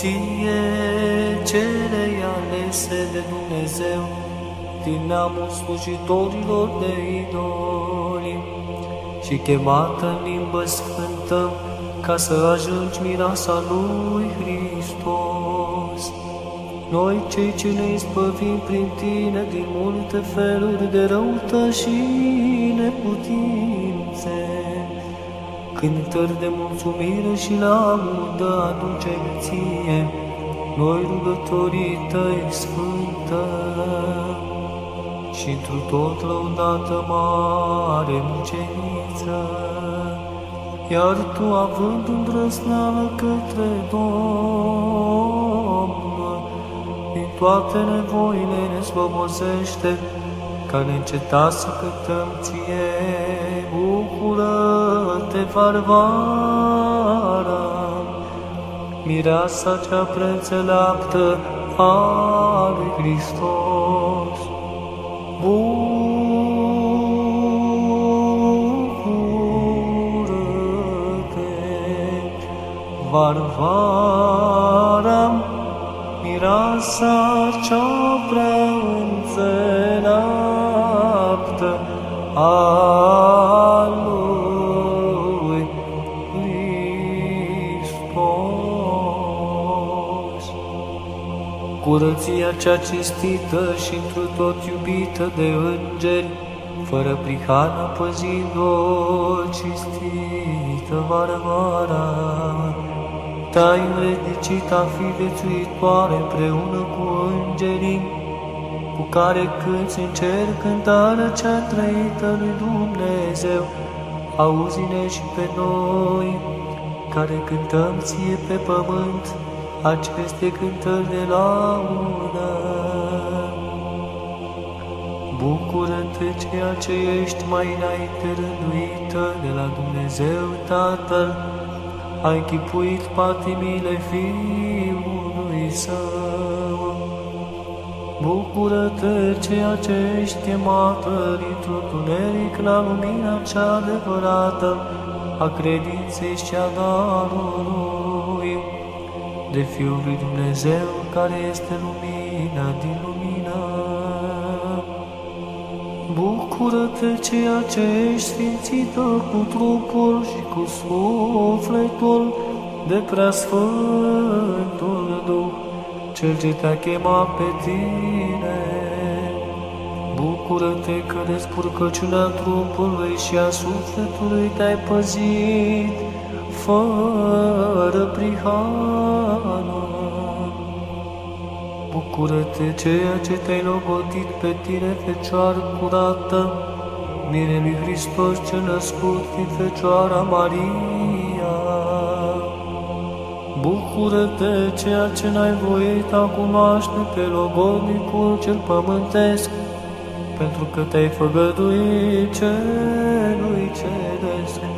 ție, celei alese de Dumnezeu, din neamul slujitorilor de idoli, și chemată în limbă sfântă, ca să ajungi mireasa lui Hristos. Noi, cei ce ne izbăvim prin tine din multe feluri de răută și neputințe, cântări de mulțumire și laudă aducem ție, noi rugătorii tăi sfântă. Și într tot lăudată mare muceniță, iar tu având îndrăsneală către Domnul, din toate nevoile ne slobozește, ca neîncetat să cântăm ție, bucură-te, Varvara, mireasa cea prețeleaptă a lui Hristos. Bucură-te, Varvara, mireasa cea prea înțeleaptă a Curăția cea cinstită și întru tot iubită de îngeri, fără prihană păzind-o cinstită Varvara, te-ai înrednicit a fi viețuitoare împreună cu îngerii, cu care cânti în cer cântarea cea trăită lui Dumnezeu, auzi-ne și pe noi, care cântăm ție pe pământ aceste cântări de laudă. Bucură-te ceea ce ești mai înainte rânduită de la Dumnezeu Tatăl, ai chipuit patimile Fiului Său. Bucură-te ceea ce ești chemată dintr-un tuneric la lumina cea adevărată a credinței și a darului de Fiul lui Dumnezeu care este lumina din lumină. Bucură-te ceea ce ești sfințită cu trupul și cu sufletul de preasfântul Duh, Cel ce te-a chemat pe tine. Bucură-te că de spurcăciunea trupului și a sufletului te-ai păzit, fără prihană. Bucură-te ceea ce te-ai logodit pe tine, Fecioară curată, mire lui Hristos ce născut din Fecioara Maria. Bucură-te ceea ce n-ai voit a cunoaște pe logodnicul cel pământesc, pentru că te-ai făgăduit celui ceresc.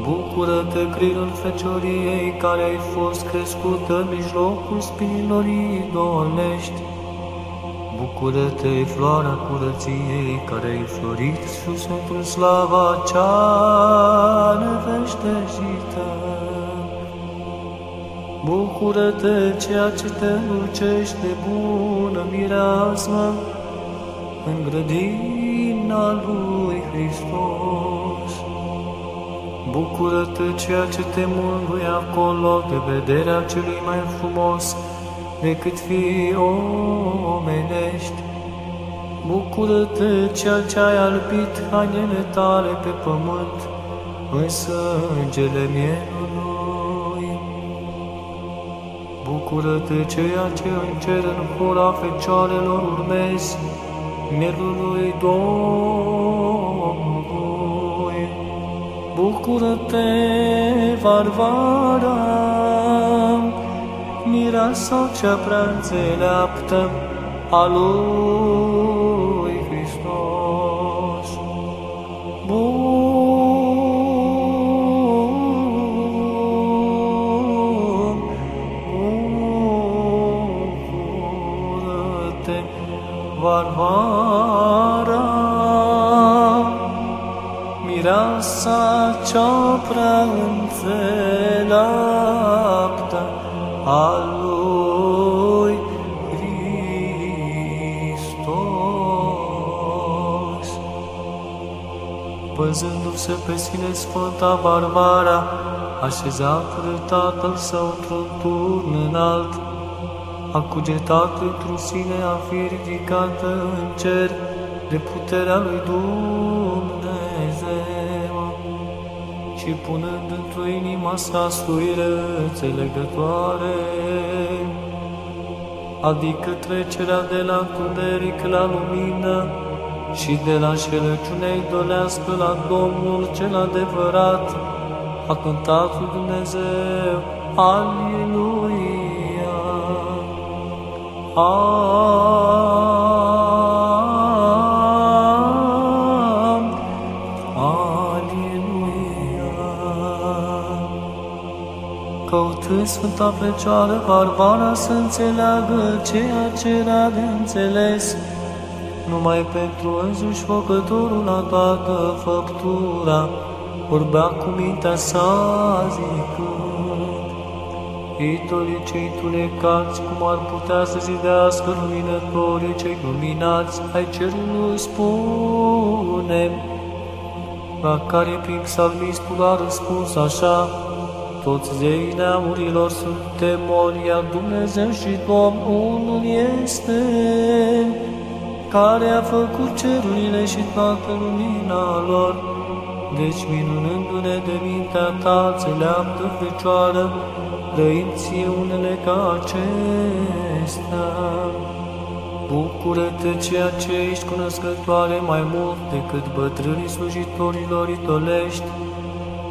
Bucură-te, crinul fecioriei care ai fost crescută în mijlocul spinilor idolești. Bucură-te, floarea curăției care ai florit sus într slava cea neveștejită. Bucură-te, ceea ce te lucește bună mireasmă în grădina lui Hristos. Bucură-te ceea ce te mângâie acolo de vederea celui mai frumos decât fii omenești. Bucură-te ceea ce ai albit hainele tale pe pământ în sângele mielului. Bucură-te ceea ce în cer în hora fecioarelor urmezi mielului Domnului. Bucură-te, Varvara, mireasa cea prea înțeleaptă a lui Hristos. Bun, bucură-te, Varvara, mireasa cea prea înțeleaptă al lui Hristos. Văzându-se pe sine Sfânta Barbara, așezată de tatăl său într-un turn înalt, a cugetat într sine a fi ridicată în cer de puterea lui Dumnezeu și punând într-o inima sa sluire înțelegătoare, adică trecerea de la întuneric la lumină și de la șelăciunea idolească la Domnul cel adevărat, a cântat lui Dumnezeu, Aleluia! Aleluia! Căutând Sfânta Fecioară Barbara să înțeleagă ceea ce era de înțeles, numai pentru însuși făcătorul la toată făptura, vorbea cu mintea sa zicând, Idolii cei tunecați, cum ar putea să zidească luminătorii cei luminați ai cerului, spune, la care prin psalmistul a răspuns așa, toți zeii neamurilor sunt temori, iar Dumnezeu și Domn unul este, care a făcut cerurile și toată lumina lor. Deci, minunându-ne de mintea ta, țeleaptă Fecioară, dă-mi ție unele ca acestea. Bucură-te ceea ce ești cunoscătoare mai mult decât bătrânii slujitorilor idolești.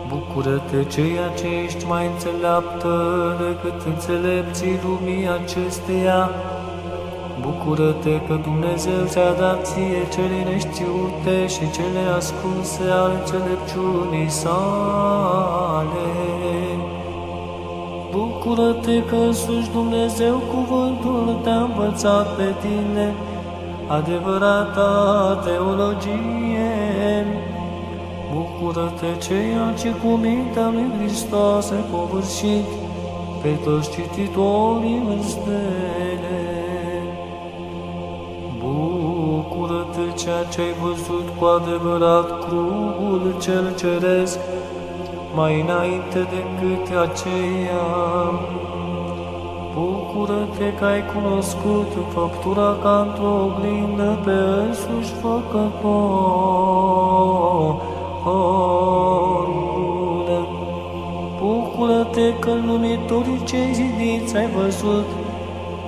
Bucură-te ceea ce ești mai înțeleaptă decât înțelepții lumii acesteia. Bucură-te că Dumnezeu ți-a dat ție cele neștiute și cele ascunse ale înțelepciunii sale. Bucură-te că însuși Dumnezeu cuvântul te-a învățat pe tine, adevărata teologie. Bucură-te ceea ce cu mintea lui Hristos ai povârșit pe toți cititorii în stele. Bucură-te ceea ce ai văzut cu adevărat crugul cel ceresc, mai înainte decât aceea. Bucură-te că ai cunoscut făptura ca într-o oglindă pe însuși făcătorule. Bucură-te că în lumitorii cei zidiți ai văzut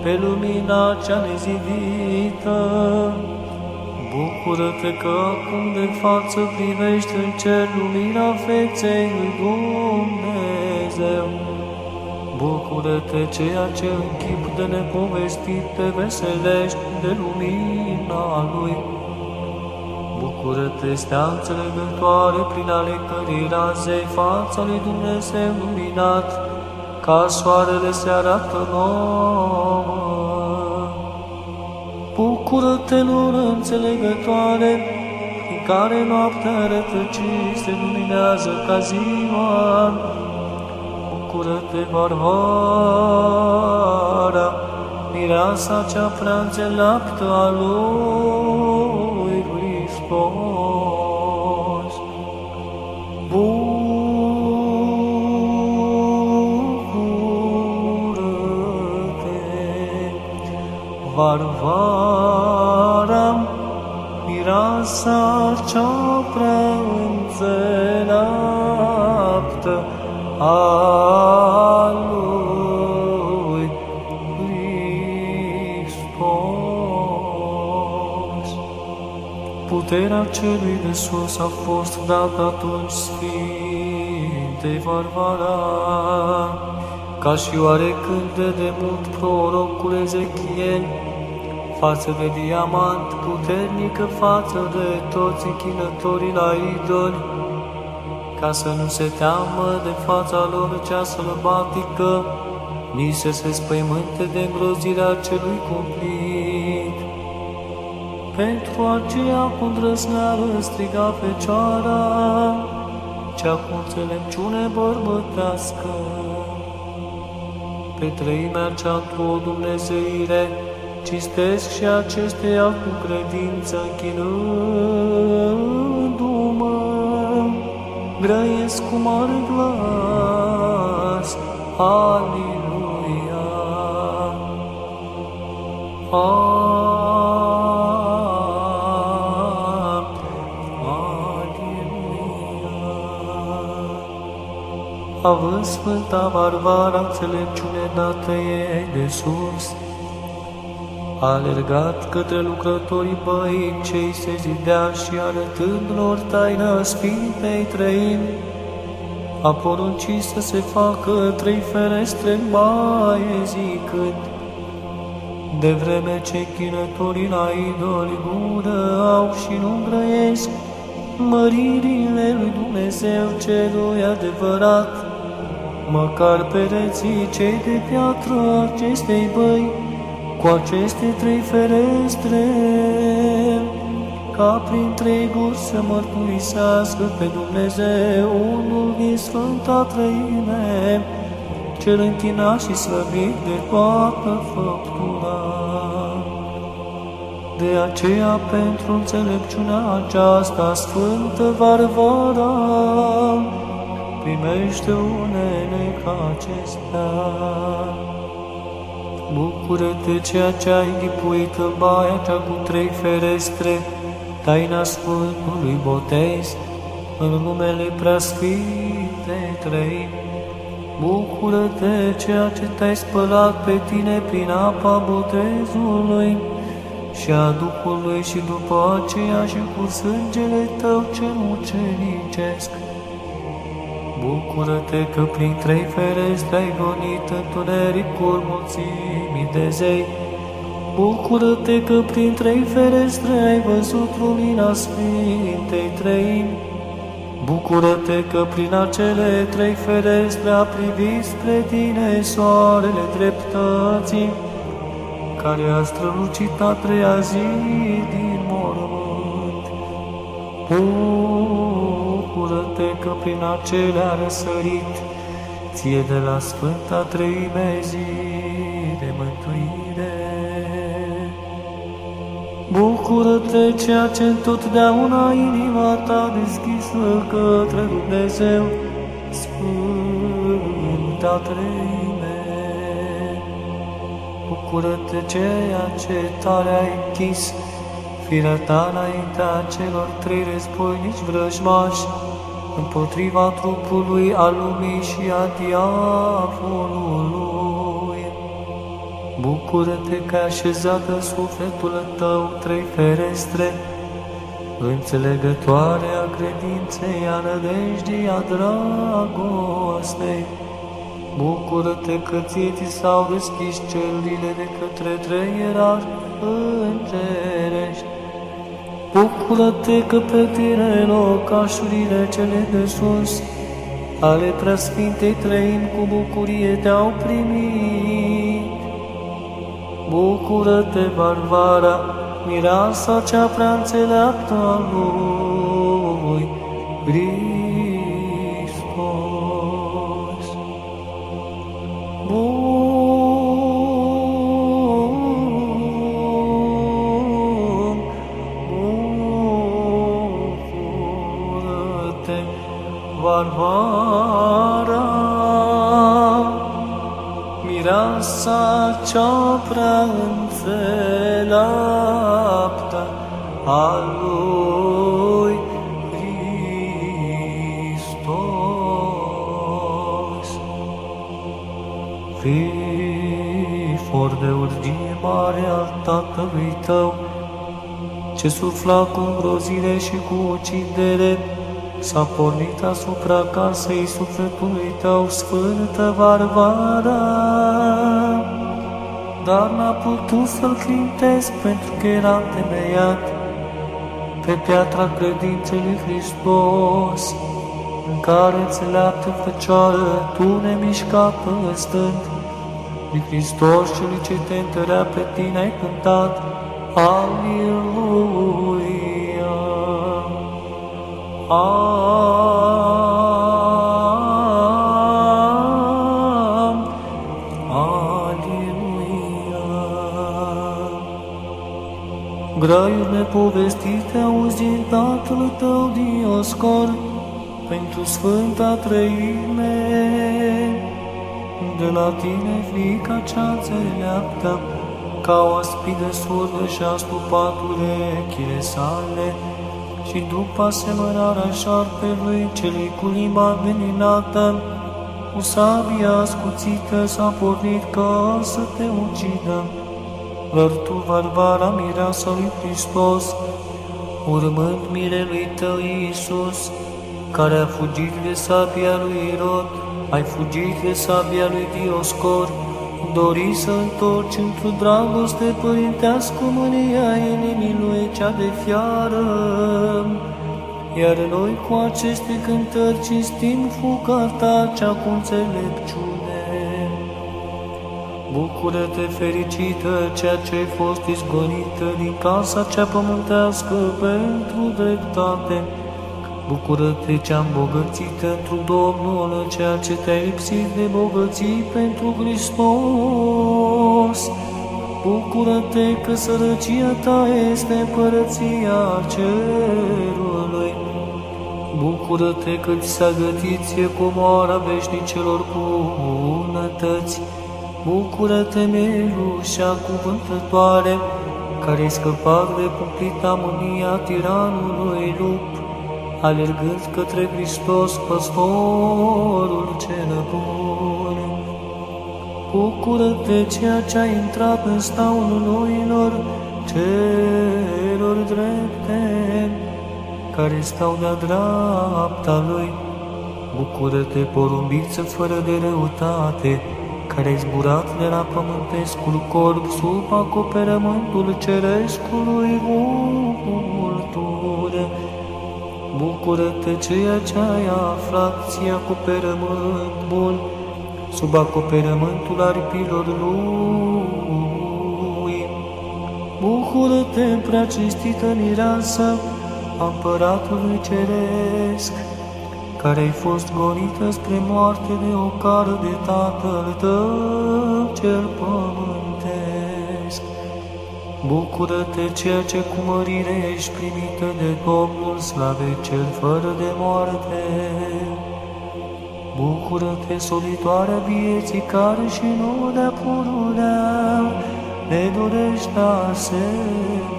pe lumina cea nezidită. Bucură-te că acum de față privești în cer lumina feței lui Dumnezeu. Bucură-te ceea ce în chip de nepovestit te veselești de lumina Lui. Bucură-te, stea înțelegătoare prin ale cărei razei fața lui Dumnezeu luminat, ca soarele se arată nouă. Bucură-te, lor înțelegătoare, în care noaptea rătăcii se luminează ca ziua. Bucură-te, Varvara, mireasa cea prea înțeleaptă a lui Varvara, mireasa cea prea înțeleaptă a lui Hristos. Puterea celui de sus a fost dată atunci Sfintei Varvara, ca și oarecând de demult prorocul Ezechiel, față de diamant, puternică față de toți închinătorii la idoli, ca să nu se teamă de fața lor cea sălbatică, nici să se spăimânte de îngrozirea celui cumplit. Pentru aceea cu îndrăzneală striga Fecioara, cea cu înțelepciune bărbătească. pe treimea cea o Dumnezeire, cistesc și acesteia cu credință chinându-mă, grăiesc cu mare glas, Aleluia! Având Sfânta Varvara înțelepciune dată ei de sus, a alergat către lucrătorii băi cei se zidea și arătând lor taina Sfintei Trăimi, a poruncit să se facă trei ferestre în baie zicând, de vreme ce chinătorii la idoli gură au și nu grăiesc, măririle lui Dumnezeu celui adevărat, măcar pereții cei de piatră acestei băi, cu aceste trei ferestre, ca prin trei guri să mărturisească pe Dumnezeu, unul din Sfânta Trăime, cel închinat și slăbit de toată făptura. De aceea, pentru înțelepciunea aceasta sfântă Varvara, primește unele ca acestea. Bucură-te ceea ce ai închipuit în baia cea cu trei ferestre, taina Sfântului Botez, în numele Preasfintei Trei. Bucură-te ceea ce te-ai spălat pe tine prin apa botezului și a Duhului și după aceea și cu sângele tău cel mucenicesc. Bucură-te că prin trei ferestre ai gonit întunericul mulțimii de zei. Bucură-te că prin trei ferestre ai văzut lumina Sfintei Trăimi. Bucură-te că prin acele trei ferestre a privit spre tine soarele dreptății, care a strălucit a treia zi din mormânt. Bucură-te că prin acele a răsărit ție de la Sfânta Treime zi de mântuire. Bucură-te ceea ce întotdeauna inima ta deschisă către Dumnezeu, Sfânta Treime. Bucură-te ceea ce tare ai închis, firea ta înaintea celor trei războinici vrăjmași, împotriva trupului al lumii și a diavolului. Bucură-te că ai așezat în sufletul tău trei ferestre, înțelegătoare a credinței, a nădejdii, a dragostei. Bucură-te că ție ți s-au deschis cerurile de către trei erari îngerești. Bucură-te că pe tine locașurile cele de sus ale preasfintei trăim cu bucurie te-au primit. Bucură-te, Varvara, mireasa cea prea înțeleaptă a lui a lui Hristos. Fii for de urgie mare al Tatălui tău, ce sufla cu îngrozire și cu ucidere, s-a pornit asupra casei sufletului tău, Sfântă Varvara, dar n-a putut să-l clintesc pentru că era temeiat pe piatra credinței lui Hristos, în care înțeleaptă Fecioară, tu nemișcată stând, lui Hristos celui ce te întărea pe tine ai cântat, Aleluia! Am, Graiuri nepovestite auzi din Tatăl tău Dioscor, pentru Sfânta Trăime. De la tine frica cea înțeleaptă, ca o aspidă surdă și a stupat urechile sale, și după asemănarea șarpelui celui cu limba veninată, cu sabia ascuțită s-a pornit ca să te ucidă. Dar tu, Varvara, mireasa lui Hristos, urmând mirelui tău, Iisus, care a fugit de sabia lui Irod, ai fugit de sabia lui Dioscor, dori să întorci într-o dragoste părintească mânia inimii lui cea de fiară. Iar noi cu aceste cântări cinstim fuga ta cea cu înțelepciune. Bucură-te fericită, ceea ce ai fost izgonită din casa cea pământească pentru dreptate, Bucură-te cea îmbogățită într Domnul, ceea ce te-ai lipsit de bogății pentru Hristos. Bucură-te că sărăcia ta este împărăția cerului. Bucură-te că ți s-a gătit ție comoara veșnicelor bunătăți. Bucură-te, melușa cuvântătoare, care-ai scăpat de cumplita mânia tiranului lup alergând către Hristos, păstorul cel bun. Bucură-te ceea ce a intrat în staunul noilor celor drepte, care stau de-a dreapta lui. Bucură-te, porumbiță fără de răutate, care ai zburat de la pământescul corp sub acoperământul cerescului vultură. Bucură-te ceea ce ai aflat, ție acoperământ bun, sub acoperământul aripilor lui. Bucură-te, prea cinstită mireasă, împăratului ceresc, care ai fost gonită spre moarte de o cară de tatăl tău cel pământesc. Bucură-te, ceea ce cu mărire ești primită de Domnul, slave cel fără de moarte. Bucură-te, solitoarea vieții, care și nu de pururea ne dorește asemenea.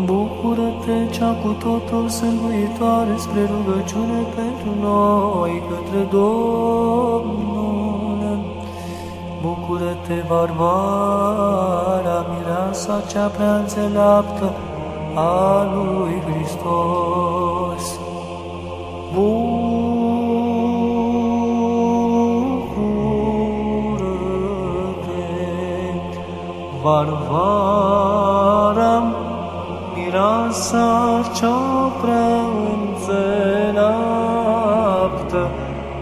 Bucură-te, cea cu totul sânguitoare spre rugăciune pentru noi către Domnul. Bucură-te, Varvara, mireasa cea prea înțeleaptă a lui Hristos. Bucură-te, Varvara, mireasa cea prea înțeleaptă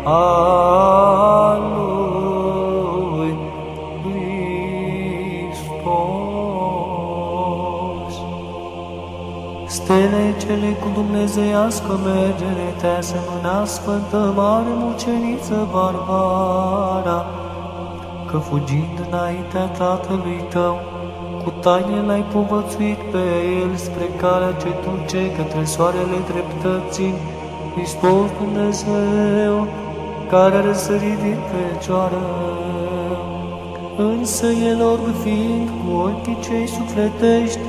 a Stele cele cu dumnezeiască mergere te asemăna Sfântă Mare Muceniță Barbara, că fugind înaintea Tatălui tău, cu taine l-ai povățuit pe el spre calea ce duce către soarele dreptății, Hristos Dumnezeu, care a răsărit din fecioară. Însă el orb fiind cu ochii cei sufletești,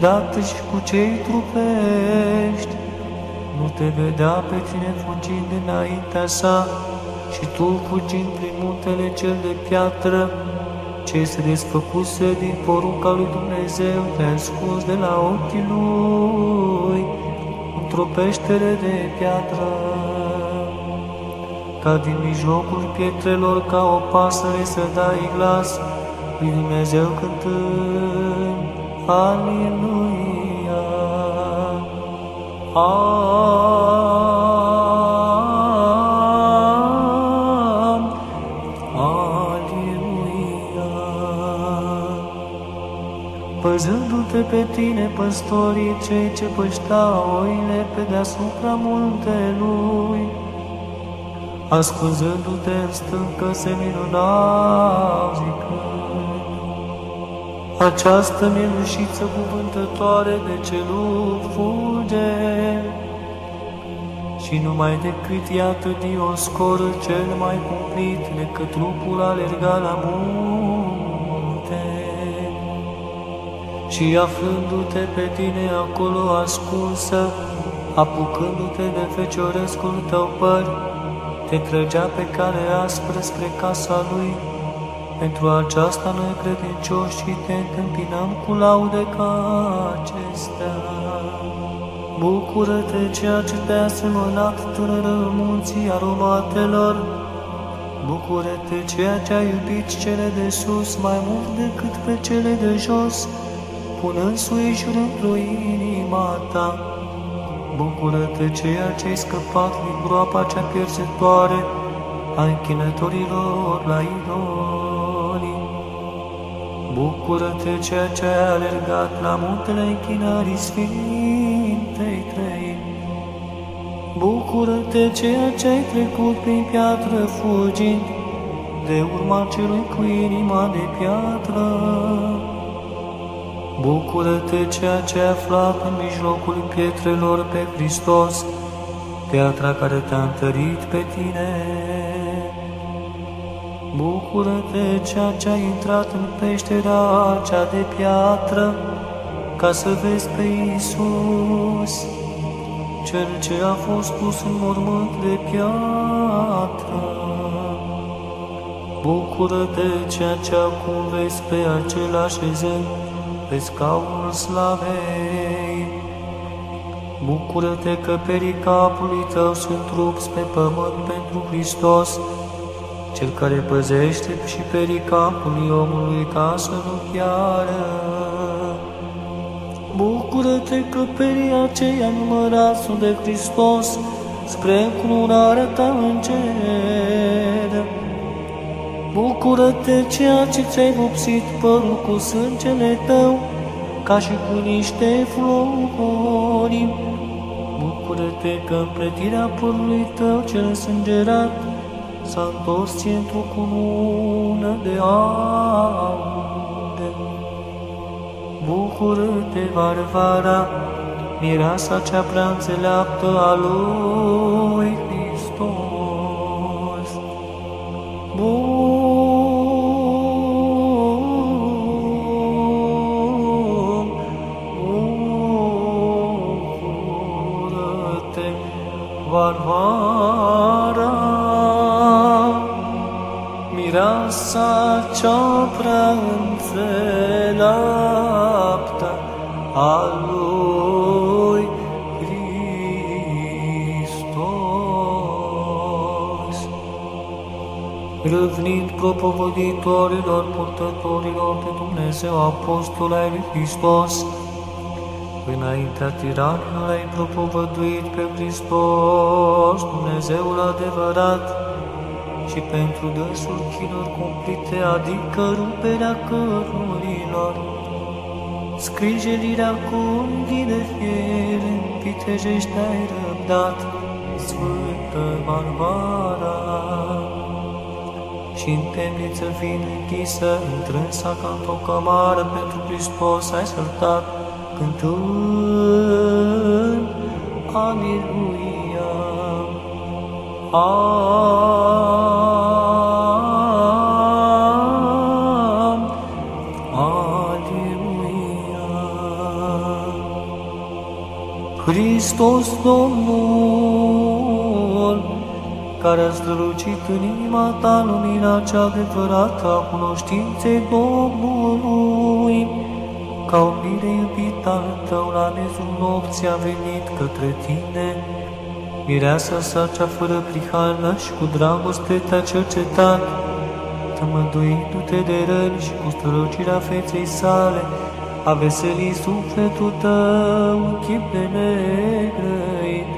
dată și cu cei trupești. Nu te vedea pe tine fugind înaintea sa și tu fugind prin muntele cel de piatră, ce se desfăcuse din porunca lui Dumnezeu, te-a ascuns de la ochii lui, într-o peștere de piatră. Ca din mijlocul pietrelor, ca o pasăre să dai glas, lui Dumnezeu cântând, Aleluia. Aleluia. Păzându-te pe tine, păstorii, cei ce pășteau oile pe deasupra muntelui, ascunzându-te în stâncă, se minunau zicând, această mielușiță cuvântătoare de celul fuge. Și numai decât iată Dioscorul cel mai cumplit decât trupul alerga la munte. Și aflându-te pe tine acolo ascunsă, apucându-te de feciorescul tău păr, te trăgea pe care aspră spre casa lui, pentru aceasta noi credincioși te întâmpinăm cu laude ca acestea. Bucură-te ceea ce te-a semănat tânără munții aromatelor. Bucură-te ceea ce a iubit cele de sus mai mult decât pe cele de jos, punând suișuri într-o inima ta. Bucură-te ceea ce ai scăpat din groapa cea pierzătoare a închinătorilor la idoli. Bucură-te ceea ce ai alergat la muntele închinării Sfintei Trei. Bucură-te ceea ce ai trecut prin piatră fugind de urma celui cu inima de piatră. Bucură-te ceea ce ai aflat în mijlocul pietrelor pe Hristos, piatra care te-a întărit pe tine. Bucură-te ceea ce ai intrat în peștera cea de piatră, ca să vezi pe Iisus, cel ce a fost pus în mormânt de piatră. Bucură-te ceea ce acum vezi pe același așezând pe scaunul slavei. Bucură-te că pericapului tău sunt rupți pe pământ pentru Hristos, cel care păzește și pericapului omului ca să nu chiară. Bucură-te că perii aceia numărați sunt de Hristos, spre încununarea ta în cer. Bucură-te ceea ce ți-ai vopsit părul cu sângele tău, ca și cu niște flori. Bucură-te că împletirea părului tău cel sângerat s-a întors ție într-o cunună de aur. Bucură-te, Varvara, mireasa cea prea înțeleaptă a lui Varvara, mireasa cea prea înțeleaptă a lui Hristos. Râvnind propovăditorilor, purtătorilor de Dumnezeu, apostol ai lui Hristos, Înaintea tiranilor ai propovăduit pe Hristos, Dumnezeul adevărat, și pentru dânsul chinuri cumplite, adică ruperea cărurilor, scrijelirea cu unghii de fier, vitejești ai răbdat, Sfântă Barbara. Și în temniță fiind închisă, întrânsa ca într-o cămară pentru Hristos ai săltat, cântând Aleluia. Am, Aleluia. Hristos Domnul, care a strălucit în inima ta lumina cea adevărată a cunoștinței Domnului, ca un bine iubit al tău la miezul nopții a venit către tine, mireasa sa cea fără prihană și cu dragoste te-a cercetat, tămăduindu-te de răni și cu strălucirea feței sale, a veselit sufletul tău în chip de negrăit,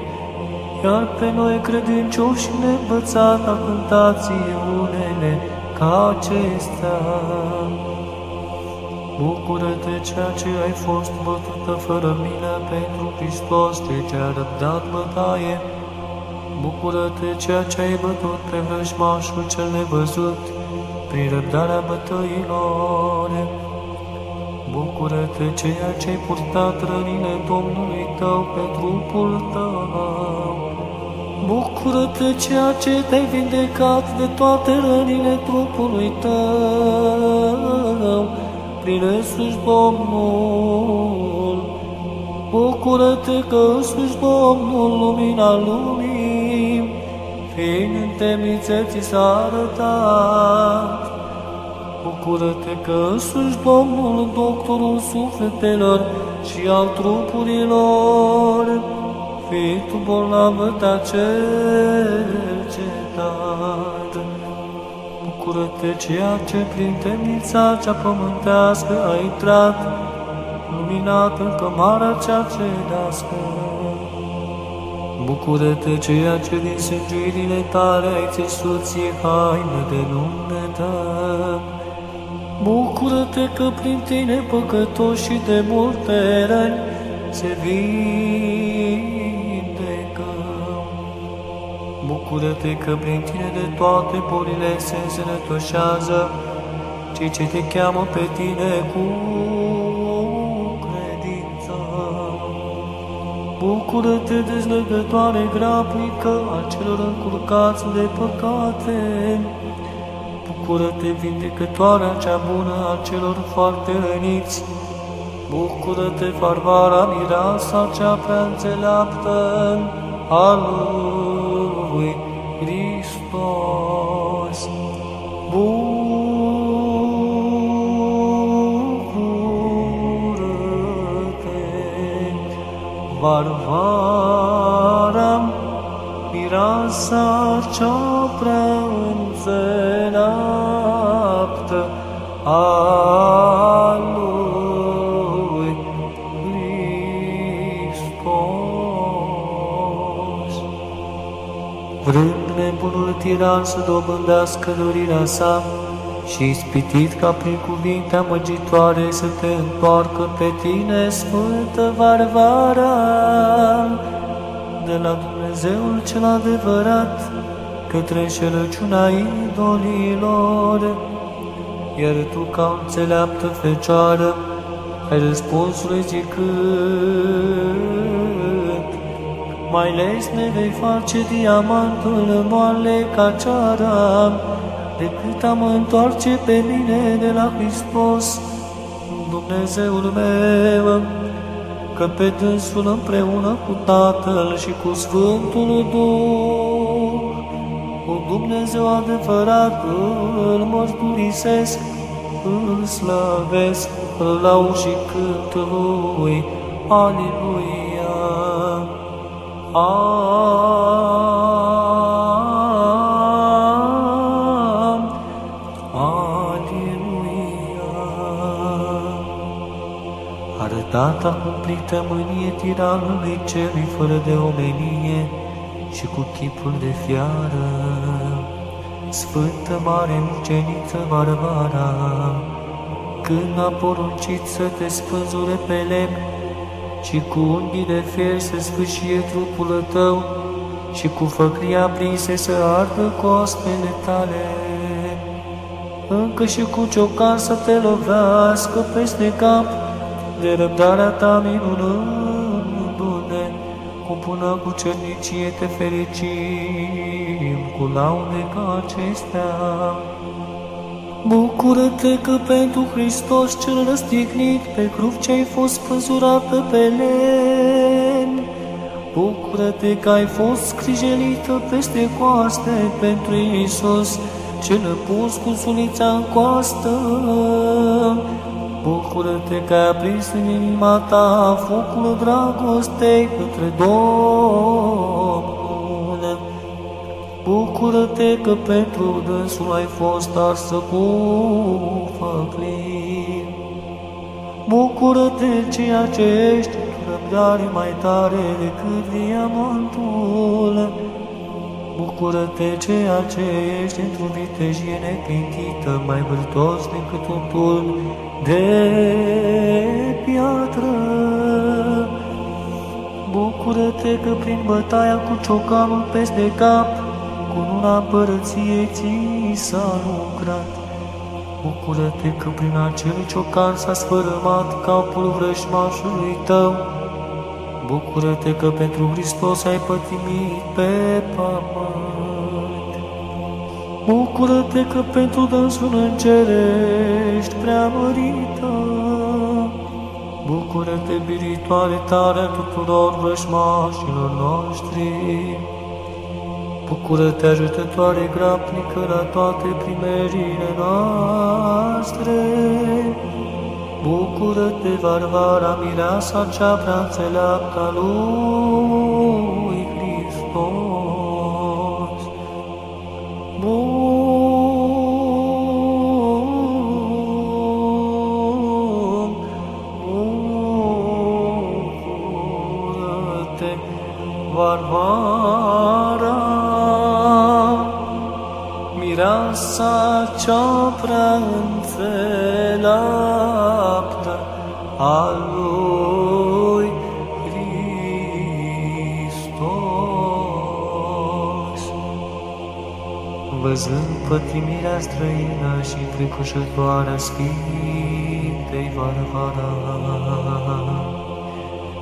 iar pe noi credincioși neînvățat a cântații unele ca acestea. Bucură-te ceea ce ai fost bătută fără mine pentru Hristos, cel ce a răbdat bătaie. Bucură-te ceea ce ai bătut pe vrăjmașul cel nevăzut, prin răbdarea bătăilor. Bucură-te ceea ce ai purtat rănile Domnului tău pe trupul tău. Bucură-te ceea ce te-ai vindecat de toate rănile trupului tău prin însuși Domnul. Bucură-te că însuși Domnul, lumina lumii, fiind în temnițe ți s-a arătat. Bucură-te că însuși Domnul, doctorul sufletelor și al trupurilor, fii tu bolnavă ta cercetat. Bucură-te ceea ce prin temnița cea pământească a intrat, luminat în cămara cea cerească. Bucură-te ceea ce din sânguirile tale ai țesut ție haine de lume ta. Bucură-te că prin tine păcătoși și de multe răni se vindecă. Bucură-te că prin tine de toate bolile se însănătoșează cei ce te cheamă pe tine cu credință. Bucură-te, dezlegătoare grabnică a celor încurcați de păcate. Bucură-te, vindecătoarea cea bună a celor foarte răniți. Bucură-te, Varvara mireasa cea prea înțeleaptă a lui Hristos. Bucură-te, Varvara mireasa cea prea înțeleaptă a Vrând nebunul tiran să dobândească dorirea sa și ispitit ca prin cuvinte amăgitoare să te întoarcă pe tine, Sfântă Varvara, de la Dumnezeul cel adevărat, către șerăciuna idolilor, iar tu ca înțeleaptă fecioară ai răspuns zicând, mai lesne vei face diamantul moale ca ceara, decât am întoarce pe mine de la Hristos, Dumnezeul meu, că pe dânsul împreună cu Tatăl și cu Sfântul Duh, cu Dumnezeu adevărat îl mărturisesc, îl slăvesc, îl lau și cânt lui. Aleluia! Am, Aleluia! Arătata cumplită mânie tiranului celui fără de omenie, și cu chipul de fiară. Sfântă Mare Muceniță Varvara, când a poruncit să te spânzure pe lemn și cu unghi de fier să sfâșie trupul tău și cu făclia prinse să ardă cospele tale. Încă și cu ciocan să te lovească peste cap de răbdarea ta minunându-ne cu până cu cernicie te fericim, cu laude ca acestea. Bucură-te că pentru Hristos cel răstignit pe cruce ai fost spânzurată pe lemn. Bucură-te că ai fost scrijelită peste coaste pentru Iisus, cel pus cu sulița în coastă. Bucură-te că ai aprins în inima ta focul dragostei către Domnul. Bucură-te că pentru dânsul ai fost arsă cu făclii. Bucură-te ceea ce ești cu răbdare mai tare decât diamantul. Bucură-te ceea ce ești într-o vitejie neclintită, mai vârtos decât un turn de piatră. Bucură-te că prin bătaia cu ciocanul peste cap, cu luna împărăției ți s-a lucrat. Bucură-te că prin acel ciocan s-a sfărâmat capul vrăjmașului tău. Bucură-te că pentru Hristos ai pătimit pe pământ. Bucură-te că pentru dânsul încerești preamărită. Bucură-te, biritoare tare tuturor vrăjmașilor noștri. Bucură-te, ajutătoare grabnică la toate primerile noastre. Bucură-te, Varvara, mireasa cea prea înțeleaptă lui Hristos. Bucură-te, Varvara, mireasa cea prea înțeleaptă a lui Hristos. Văzând pătimirea străină și fricoșătoarea Sfintei Varvara,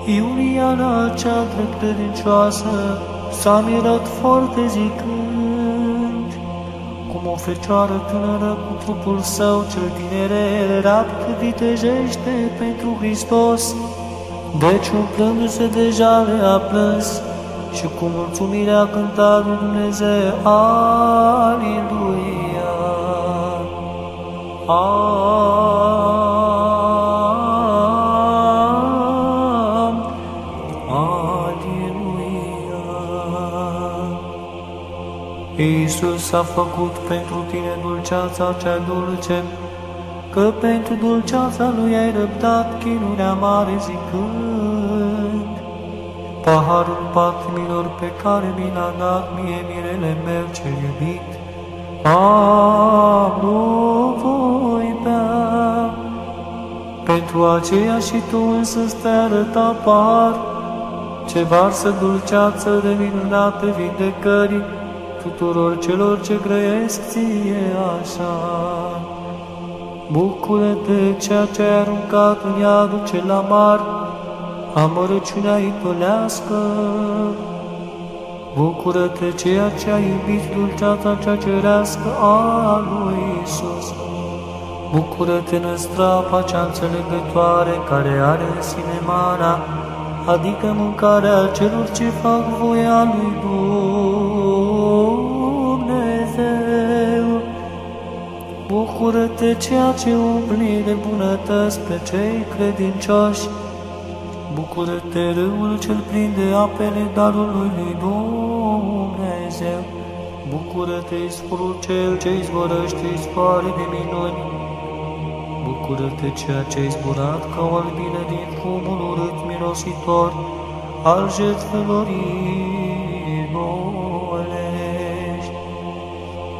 Iuliana cea drept credincioasă s-a mirat foarte zicând, cum o fecioară tânără cu trupul său cel tinere rapid vitejește pentru Hristos. Deci umplându-se de jale a plâns și cu mulțumire a cântat lui Dumnezeu, Aliluia! Am, Iisus a făcut pentru tine dulceața cea dulce, că pentru dulceața lui ai răbdat chinurea mare zicând, Paharul patimilor pe care mi l-a dat mie mirele meu cel iubit, am nu voi bea. Pentru aceea și tu însă te arăta pahar, ce varsă dulceață de minunate vindecări tuturor celor ce grăiesc ție așa. Bucură-te ceea ce ai aruncat în iadul cel amar, amărăciunea idolească. Bucură-te ceea ce ai iubit dulceața cea cerească a lui Isus. Bucură-te năstrapa cea înțelegătoare care are în sine mana, adică mâncarea celor ce fac voia lui Dumnezeu. Bucură-te ceea ce umpli de bunătăți pe cei credincioși. Bucură-te râul cel plin de apele darului lui Dumnezeu. Bucură-te izvorul cel ce izvorăște izvoare de minuni. Bucură-te ceea ce ai zburat ca o albină din fumul urât mirositor al jertfelor idolești.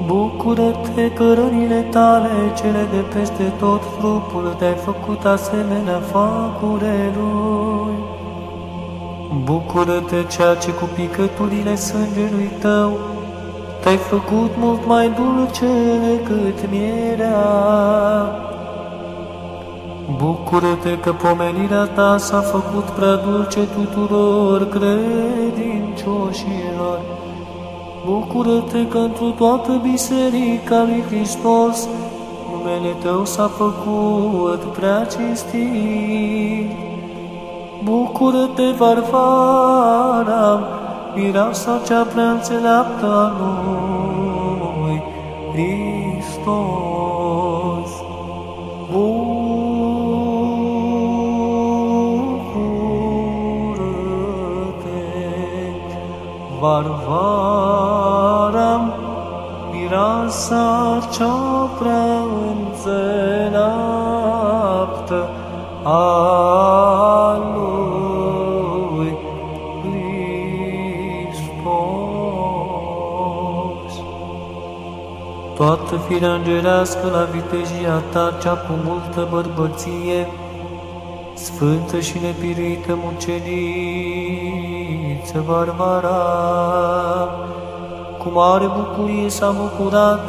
Bucură-te că rănile tale, cele de peste tot trupul, te-ai făcut asemenea facurelui. Bucură-te ceea ce cu picăturile sângelui tău te-ai făcut mult mai dulce decât mierea. Bucură-te că pomenirea ta s-a făcut prea dulce tuturor credincioșilor. Bucură-te că întru toată biserica lui Hristos numele tău s-a făcut prea cinstit. Bucură-te, Varvara, mireasa cea prea înțeleaptă a lui Hristos. Bucură-te, Varvara, mireasa cea prea înțeleaptă a lui Hristos. Toată firea îngerească la vitejia ta cea cu multă bărbăție, Sfântă și nepirită muceniță Varvara, cu mare bucurie s-a bucurat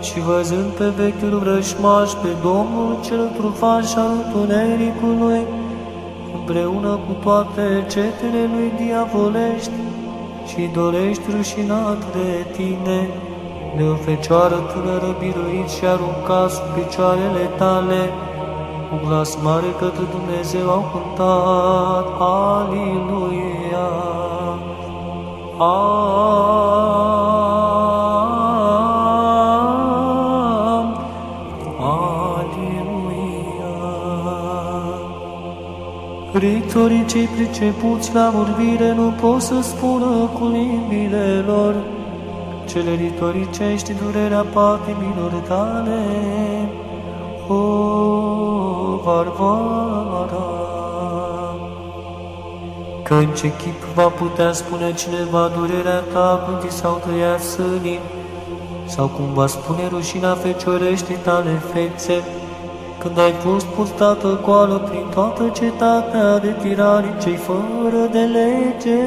și văzând pe vechiul vrășmaș, pe Domnul cel trufan și al întunericului, împreună cu toate cetele lui diavolești, și dorești rușinat de tine, de o fecioară tânără biruit și aruncat sub picioarele tale, cu glas mare către Dumnezeu au cântat, Aliluia! Ritorii cei pricepuți la vorbire nu pot să spună cu limbile lor, cele ritoricești durerea patimilor tale, o Varvara. Că în ce chip va putea spune cineva durerea ta când ți s-au tăiat sânii, sau cum va spune rușina fecioreștii tale fețe, când ai fost purtată goală prin toată cetatea de tiranii cei fără de lege.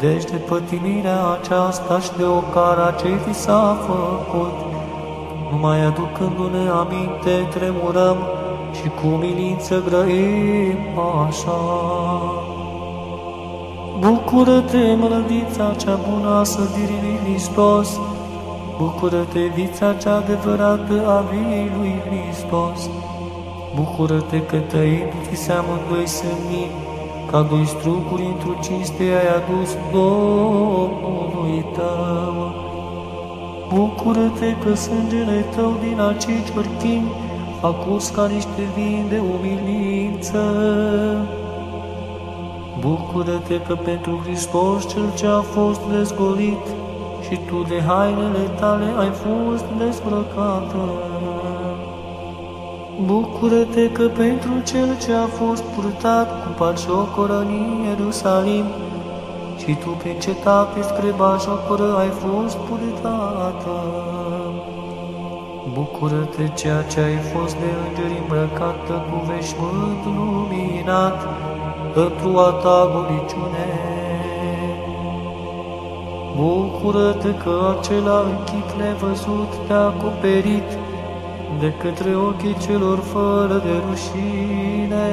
Deci de pătimirea aceasta și de ocara ce vi s-a făcut, numai aducându-ne aminte tremurăm și cu milință grăim așa. Bucură-te, mălădița cea bună a sădirii lui Hristos, Bucură-te, vița cea adevărată a viei lui Hristos. Bucură-te că tăindu-ți se amândoi sâni, ca doi struguri într-o cinste ai adus Domnului tău. Bucură-te că sângele tău din acei ciorchini a curs ca niște vin de umilință. Bucură-te că pentru Hristos cel ce a fost dezgolit, și tu de hainele tale ai fost dezbrăcată. Bucură-te că pentru cel ce a fost purtat cu parșocoră în Ierusalim, și tu pe cetate spre bajocoră ai fost purtată. Bucură-te ceea ce ai fost de îngeri îmbrăcată cu veșmânt luminat, pentru a ta goliciune. Bucură-te că acela închid nevăzut te-a acoperit de către ochii celor fără de rușine.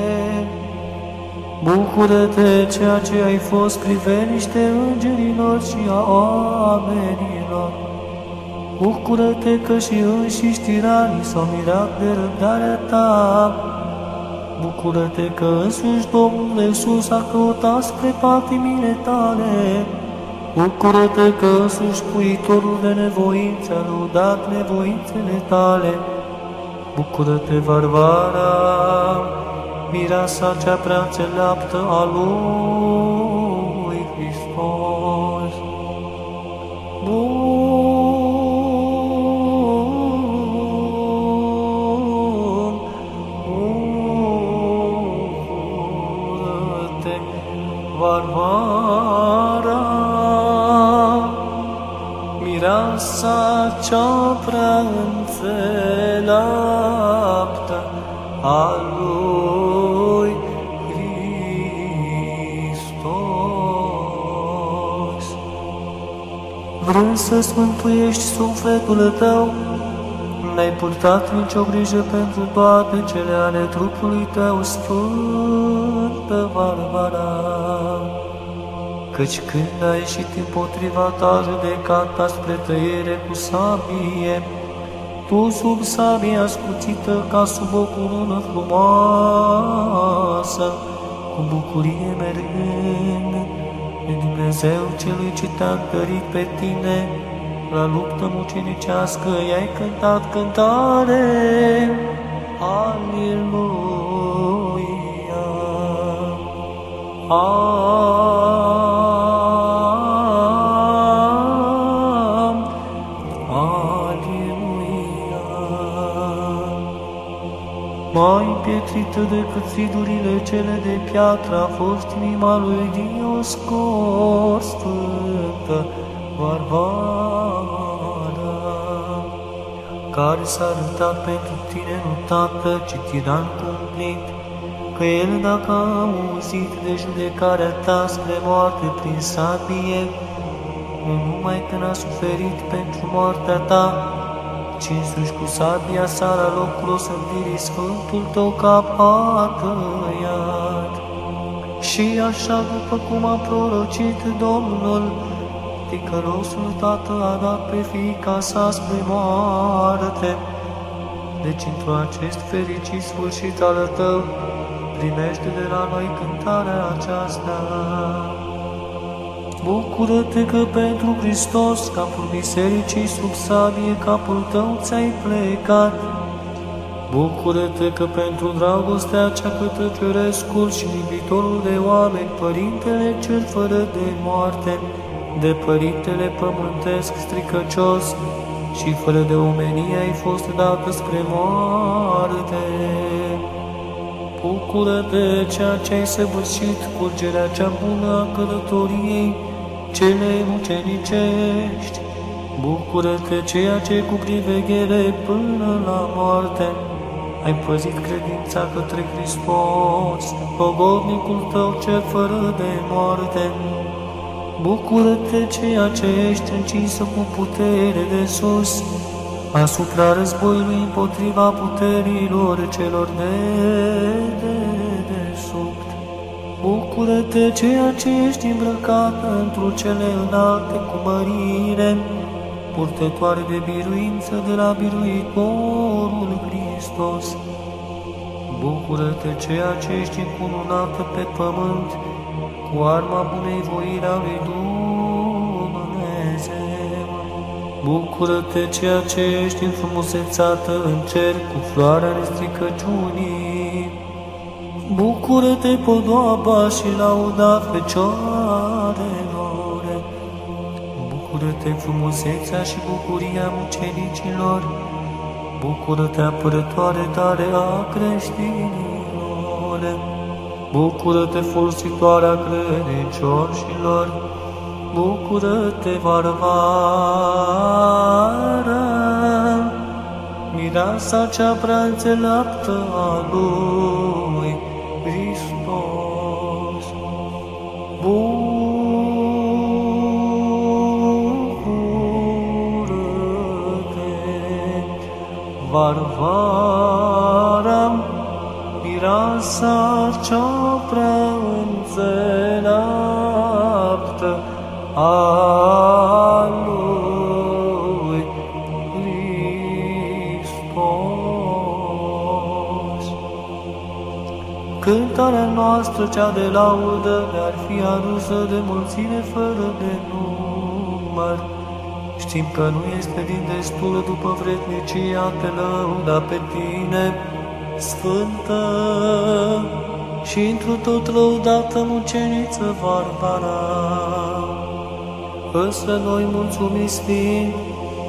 Bucură-te ceea ce ai fost priveniște îngerilor și a oamenilor. Bucură-te că și înșiși tiranii s-au mirat de răbdarea ta. Bucură-te că însuși Domnul Iisus a căutat spre patimile tale Bucură-te că însuși puitorul de nevoință a lăudat nevoințele tale. Bucură-te, Varvara, mireasa cea prea înțeleaptă a lui cea prea înțeleaptă a lui Hristos. Vrând să mântuiești sufletul tău, n-ai purtat nicio grijă pentru toate cele ale trupului tău, Sfântă Barbara căci când a ieșit împotriva ta judecata spre tăiere cu sabie, tu sub sabie ascuțită ca sub o cunună frumoasă, cu bucurie mergând, de Dumnezeu celui ce te-a întărit pe tine, la luptă mucenicească i-ai cântat cântare. Aleluia! mai pietrită decât zidurile cele de piatră a fost inima lui Dioscor Sfântă Varvara, care s-a arătat pentru tine nu tată, ci tiran cumplit, că el dacă a auzit de judecarea ta spre moarte prin sabie, nu numai că n-a suferit pentru moartea ta, ci însuși cu sabia sa la locul osândirii Sfântul tău cap a tăiat. Și așa după cum a prorocit Domnul, ticălosul Tată a dat pe fiica sa spre moarte. Deci, într-o acest fericit sfârșit al tău, primește de la noi cântarea aceasta. Bucură-te că pentru Hristos, capul bisericii sub sabie, capul tău ți-ai plecat. Bucură-te că pentru dragostea cea către cerescul și iubitorul de oameni, Părintele cel fără de moarte, de Părintele pământesc stricăcios și fără de omenie ai fost dată spre moarte. Bucură-te ceea ce ai săvârșit, curgerea cea bună a călătoriei, cele mucenicești. Bucură-te ceea ce cu priveghere până la moarte ai păzit credința către Hristos, pogodnicul tău ce fără de moarte. Bucură-te ceea ce ești încinsă cu putere de sus, asupra războiului împotriva puterilor celor de, de, de sub. Bucură-te ceea ce ești îmbrăcată într-o cele înalte cu mărire, purtătoare de biruință de la biruitorul Hristos. Bucură-te ceea ce ești încununată pe pământ, cu arma bunei voirea lui Dumnezeu. Bucură-te ceea ce ești înfrumusețată în cer cu floarea nestricăciunii. Bucură-te, podoaba și lauda fecioarelor. Bucură-te, frumusețea și bucuria mucenicilor. Bucură-te, apărătoare tare a creștinilor. Bucură-te, folositoarea credincioșilor. Bucură-te, varvară, mireasa cea prea înțeleaptă a lui Hristos. Bucură-te, Varvara, mireasa cea prea înțeleaptă a lui Hristos. Cântarea noastră, cea de laudă, ne-ar fi adusă de mulțime fără de număr. Știm că nu este din destul după vrednicia te lăuda pe tine, Sfântă și întru tot lăudată muceniță Barbara. Însă noi mulțumiți fiind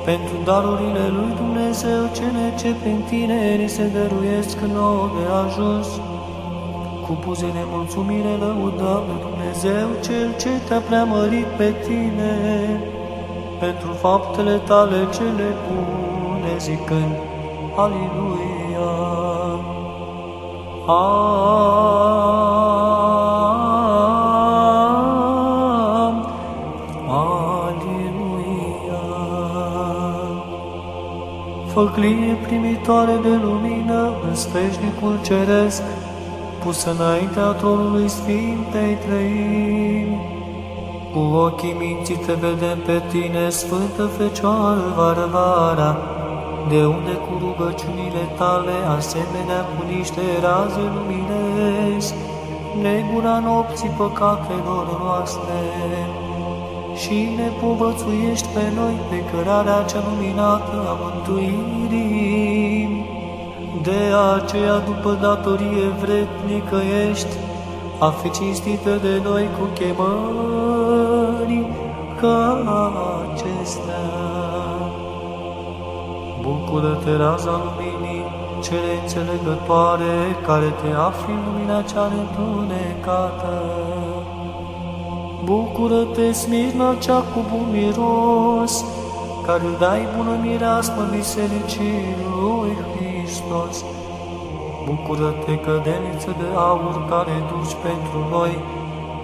pentru darurile lui Dumnezeu cele ce prin tine ni se dăruiesc nouă de ajuns. Cu buze de mulțumire lăudăm pe Dumnezeu cel ce te-a preamărit pe tine pentru faptele tale cele bune zicând Aleluia. Am, Făclie primitoare de lumină în sfeșnicul ceresc, pusă înaintea tronului Sfintei Trăimi. Cu ochii minții te vedem pe tine, Sfântă Fecioară Varvara, de unde cu rugăciunile tale, asemenea cu niște raze luminezi, negura nopții păcatelor noastre și ne povățuiești pe noi pe cărarea cea luminată a mântuirii. De aceea, după datorie vretnică ești, a fi cinstită de noi cu chemări ca acestea. Bucură-te, raza luminii, cele înțelegătoare, care te afli în lumina cea neîntunecată. Bucură-te, smirna cea cu bun miros, care îl dai bună mireasmă bisericii lui Hristos. Bucură-te, cădeniță de aur care duci pentru noi,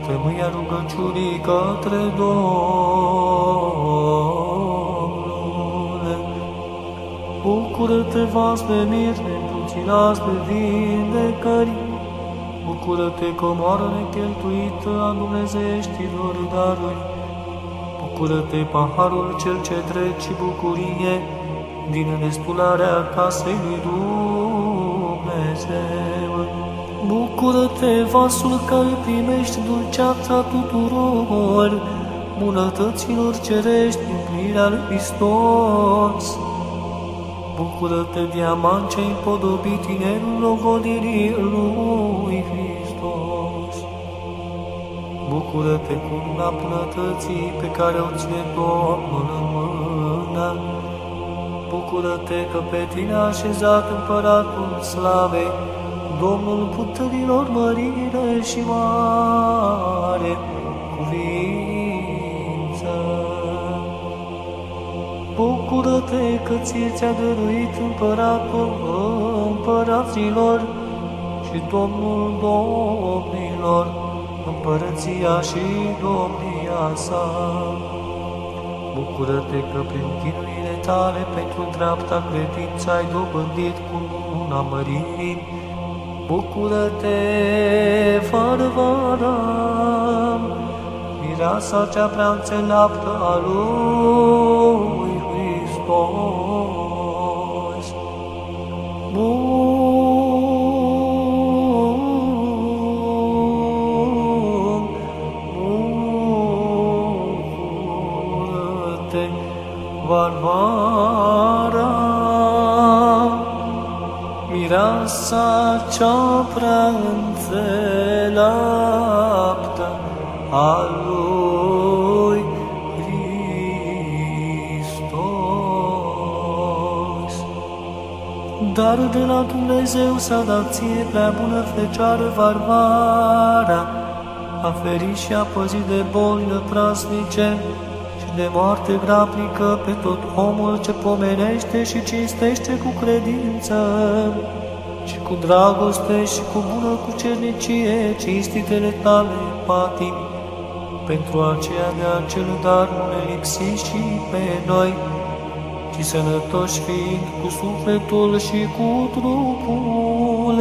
Bucură-te, mâia rugăciunii către Domnule. Bucură-te, vas de mir, nepuținați de vindecări. Bucură-te, comoară necheltuită a Dumnezeieștilor daruri. Bucură-te, paharul cel ce treci bucurie din destularea casei lui Dumnezeu. Bucură-te, vasul care primești dulceața tuturor, bunătăților cerești, iubirea lui Hristos. Bucură-te, diamant ce împodobit tinerul logodirii lui Hristos. Bucură-te cu luna plătății pe care o ține Domnul în mână. Bucură-te că pe tine a așezat împăratul slavei, Domnul puterilor mărire și mare cuvință. Bucură-te că ție ți-a dăruit împăratul împăraților și Domnul domnilor, împărăția și domnia sa. Bucură-te că prin chinurile tale pentru dreapta credință ai dobândit cu luna măririi. Bucură-te, Varvara, mireasa cea prea înțeleaptă a lui Varvara, mireasa cea prea înțeleaptă a lui Hristos. Dar de la Dumnezeu s-a dat ție prea bună fecioară Varvara, a ferit și a păzit de boli năprasnice și de moarte grabnică pe tot omul ce pomenește și cinstește cu credință și cu dragoste și cu bună cucernicie cinstitele tale, patim, pentru aceea de acel dar nu ne lipsi și pe noi, ci sănătoși fiind cu sufletul și cu trupul,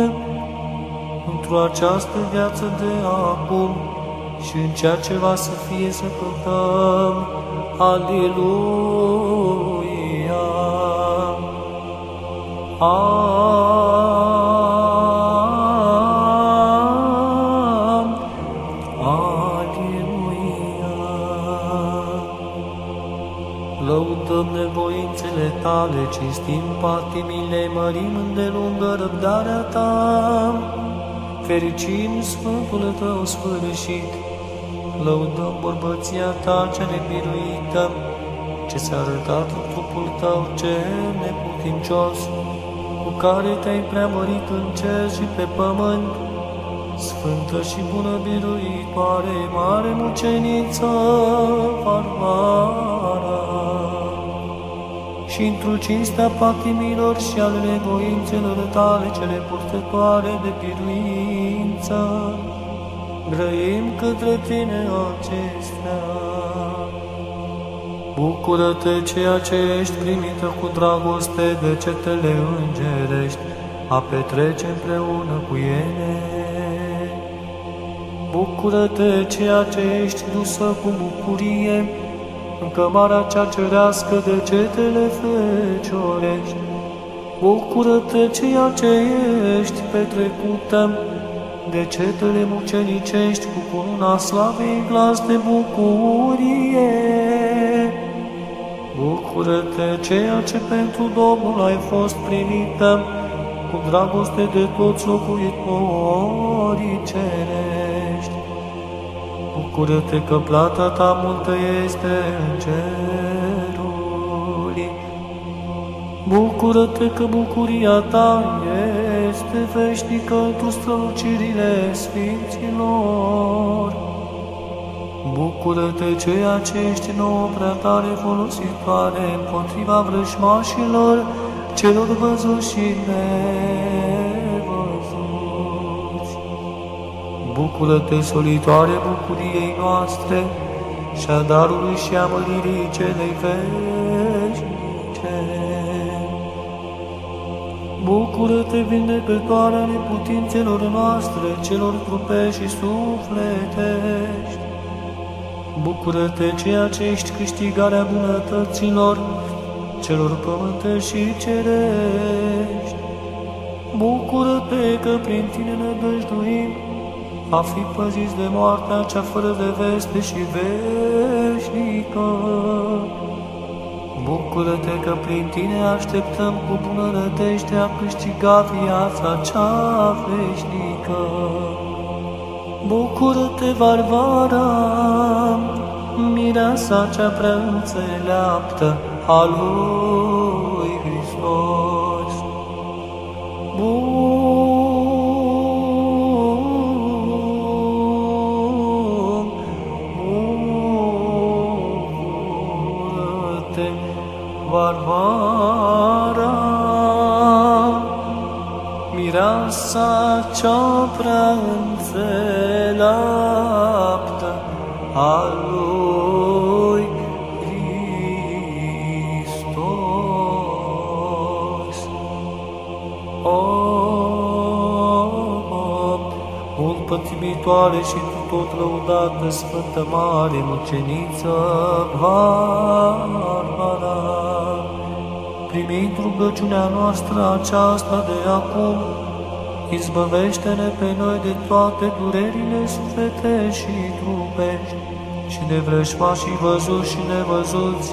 într-o această viață de acum și în ceea ce va să fie să cântăm. Aleluia! Am, Aleluia! Lăudăm nevoințele tale, cinstim patimile, mărim îndelungă răbdarea ta, fericim Sfântul tău sfârșit, lăudăm bărbăția ta cea nebiruită, ce s-a arătat în trupul tău cel neputincios, cu care te-ai preamărit în cer și pe pământ, Sfântă și bună biruitoare, mare muceniță, Varvara, și într-o cinstea patimilor și ale nevoințelor tale cele purtătoare de biruință, grăim către tine acestea. Bucură-te ceea ce ești primită cu dragoste de cetele îngerești, a petrece împreună cu ele. Bucură-te ceea ce ești dusă cu bucurie în cămara cea cerească de cetele feciorești. Bucură-te ceea ce ești petrecută de cetele mucenicești cu cununa slavei glas de bucurie. Bucură-te ceea ce pentru Domnul ai fost primită cu dragoste de toți locuitorii cerești. Bucură-te că plata ta multă este în ceruri. Bucură-te că bucuria ta este veșnică tu strălucirile Sfinților. Bucură-te ceea ce ești nouă prea tare folositoare împotriva vrăjmașilor celor văzuți și nevăzuți. Bucură-te, solitoare bucuriei noastre și a darului și a măririi celei veșnice. Bucură-te, vindecătoarea neputințelor noastre, celor trupești și sufletești. Bucură-te, ceea ce ești câștigarea bunătăților, celor pământești și cerești. Bucură-te că prin tine ne dăjduim a fi păziți de moartea cea fără de veste și veșnică. Bucură-te că prin tine așteptăm cu bună nădejde a câștiga viața cea veșnică. Bucură-te, Varvara, mireasa cea prea înțeleaptă, a lui mireasa cea prea înțeleaptă a lui Hristos. O, mult pătimitoare și tu tot lăudată, Sfântă Mare Muceniță, Varvara, primind rugăciunea noastră aceasta de acum, izbăvește-ne pe noi de toate durerile sufletești și trupești și de vrăjmașii văzuți și nevăzuți,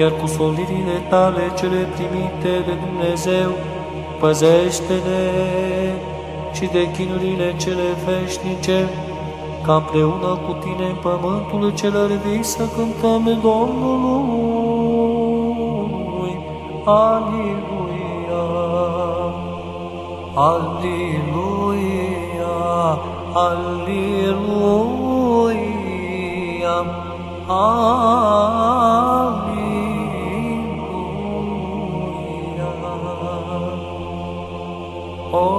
iar cu solirile tale cele primite de Dumnezeu, păzește-ne și de chinurile cele veșnice, ca împreună cu tine în pământul celor vii să cântăm Domnului. Aleluia! Aleluia! Aleluia! Aleluia! Oh,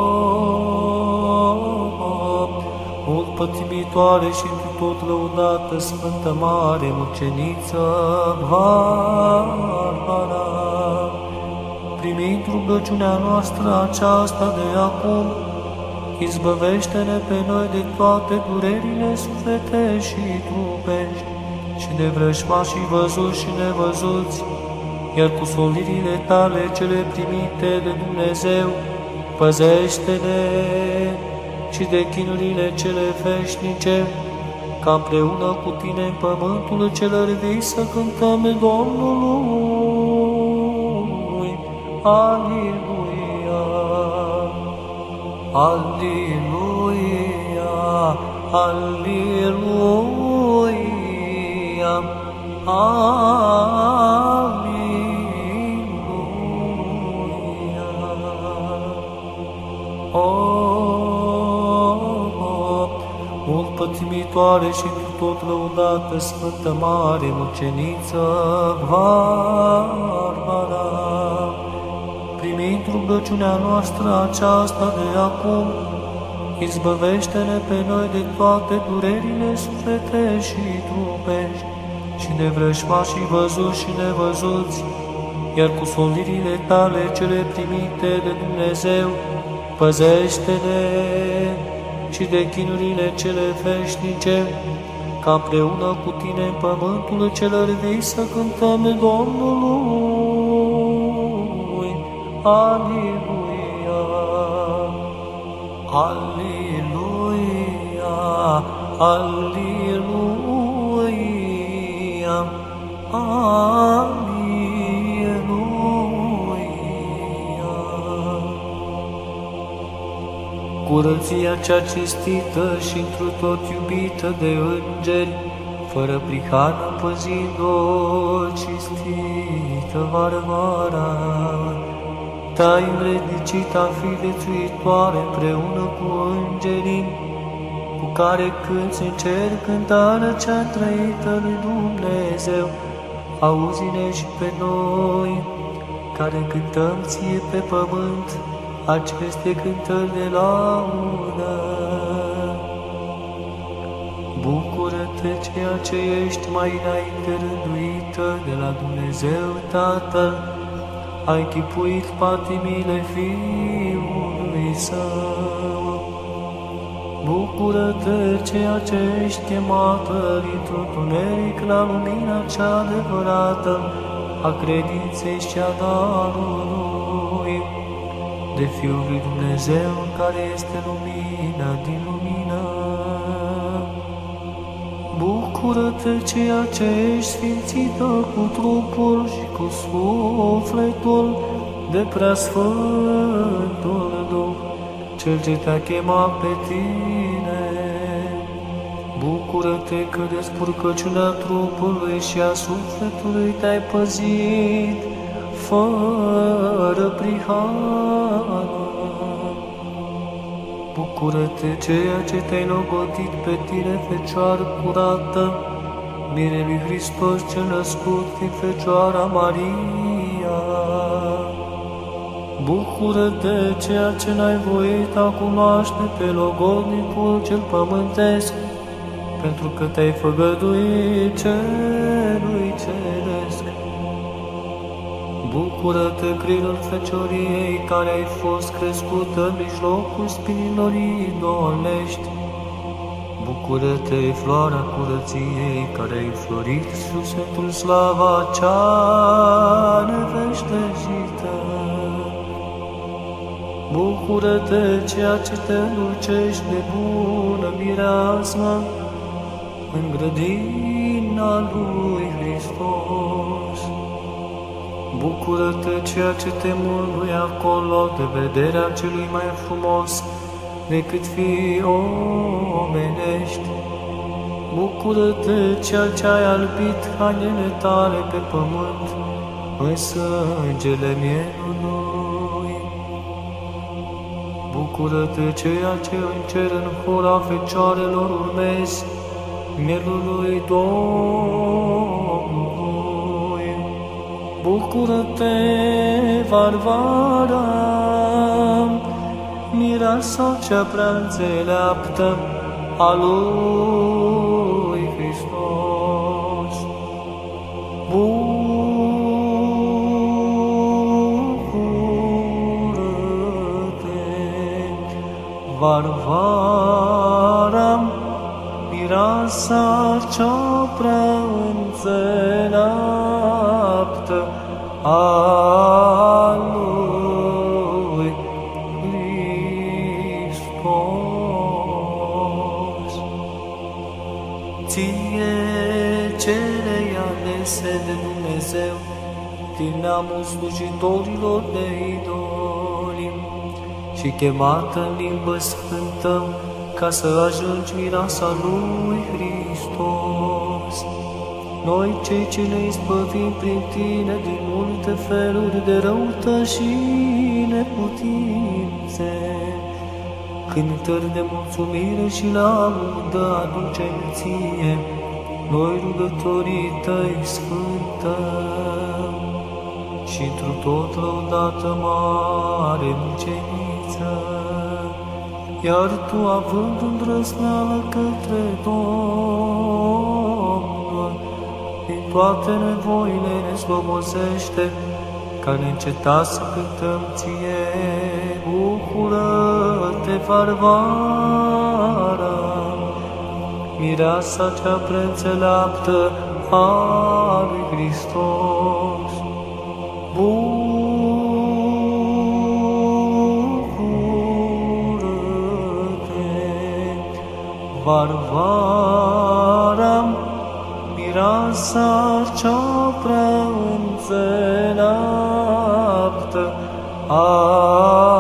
mult pătimitoare și cu tot lăudată, Sfântă Mare Muceniță, Varvara, primind rugăciunea noastră aceasta de acum, izbăvește-ne pe noi de toate durerile sufletești și trupești și de vrăjmașii văzuți și nevăzuți, iar cu solirile tale cele primite de Dumnezeu, păzește-ne și de chinurile cele veșnice, ca împreună cu tine în pământul celor vii să cântăm Domnului. Aleluia! Aleluia! Aleluia! Aleluia! Oh, mult pătimitoare și cu tot lăudată, Sfântă Mare Muceniță, Varvara, primind rugăciunea noastră aceasta de acum, izbăvește-ne pe noi de toate durerile sufletești și trupești și de vrăjmașii văzuți și nevăzuți, iar cu solirile tale cele primite de Dumnezeu, păzește-ne și de chinurile cele veșnice, ca împreună cu tine în pământul celor vii să cântăm Domnului. Aleluia! Aleluia! Aleluia! Aleluia! Curăția cea cinstită și întru tot iubită de îngeri, fără prihană păzind-o cinstită Varvara, te-ai învrednicit a fi viețuitoare împreună cu îngerii, cu care cânti în cer cântarea cea trăită lui Dumnezeu, auzi-ne și pe noi, care cântăm ție pe pământ aceste cântări de laudă. Bucură-te ceea ce ești mai înainte rânduită de la Dumnezeu Tatăl, ai chipuit patimile Fiului Său. Bucură-te ceea ce ești chemată dintr-un tuneric la lumina cea adevărată a credinței și a darului de Fiul lui Dumnezeu care este lumina din Bucură-te ceea ce ești sfințită cu trupul și cu sufletul de preasfântul Duh, Cel ce te-a chemat pe tine. Bucură-te că de spurcăciunea trupului și a sufletului te-ai păzit, fără prihană. Bucură-te ceea ce te-ai logodit pe tine, Fecioară curată, Mire lui Hristos cel născut din Fecioara Maria. Bucură-te ceea ce n-ai voit a cunoaște pe logodnicul cel pământesc, pentru că te-ai făgăduit celui ceresc. Bucură-te, crinul fecioriei, care ai fost crescută în mijlocul spinilor idolești. Bucură-te, floarea curăției, care ai florit sub Sfântul slava cea neveștejită. Bucură-te, ceea ce te lucești de bună mireasmă, în grădina lui Hristos. Bucură-te ceea ce te mângâie acolo de vederea celui mai frumos decât fi omenești. Bucură-te ceea ce ai albit hainele tale pe pământ în sângele mielului. Bucură-te ceea ce în cer în hora fecioarelor urmezi mielului Domnului. Bucură-te, Varvara, mireasa cea prea înțeleaptă a lui Hristos. Bucură-te, Varvara, mireasa cea prea înțeleaptă a lui Hristos. Ție celei alese de Dumnezeu, din neamul slujitorilor de idoli, și chemată în limbă sfântă, ca să ajungi mireasa lui Hristos. Noi, cei ce ne izbăvim prin tine din multe feluri de răută și neputințe, cântări de mulțumire și laudă aducem ție, noi rugătorii tăi sfântă și într tot lăudată mare muceniță iar tu având îndrăsneală către Domnul, din toate nevoile ne slobozește, ca neîncetat să cântăm ție, bucură-te, Varvara, mireasa cea preînțeleaptă a lui Hristos. Bucură-te, Varvara, mireasa cea prea înțeleaptă a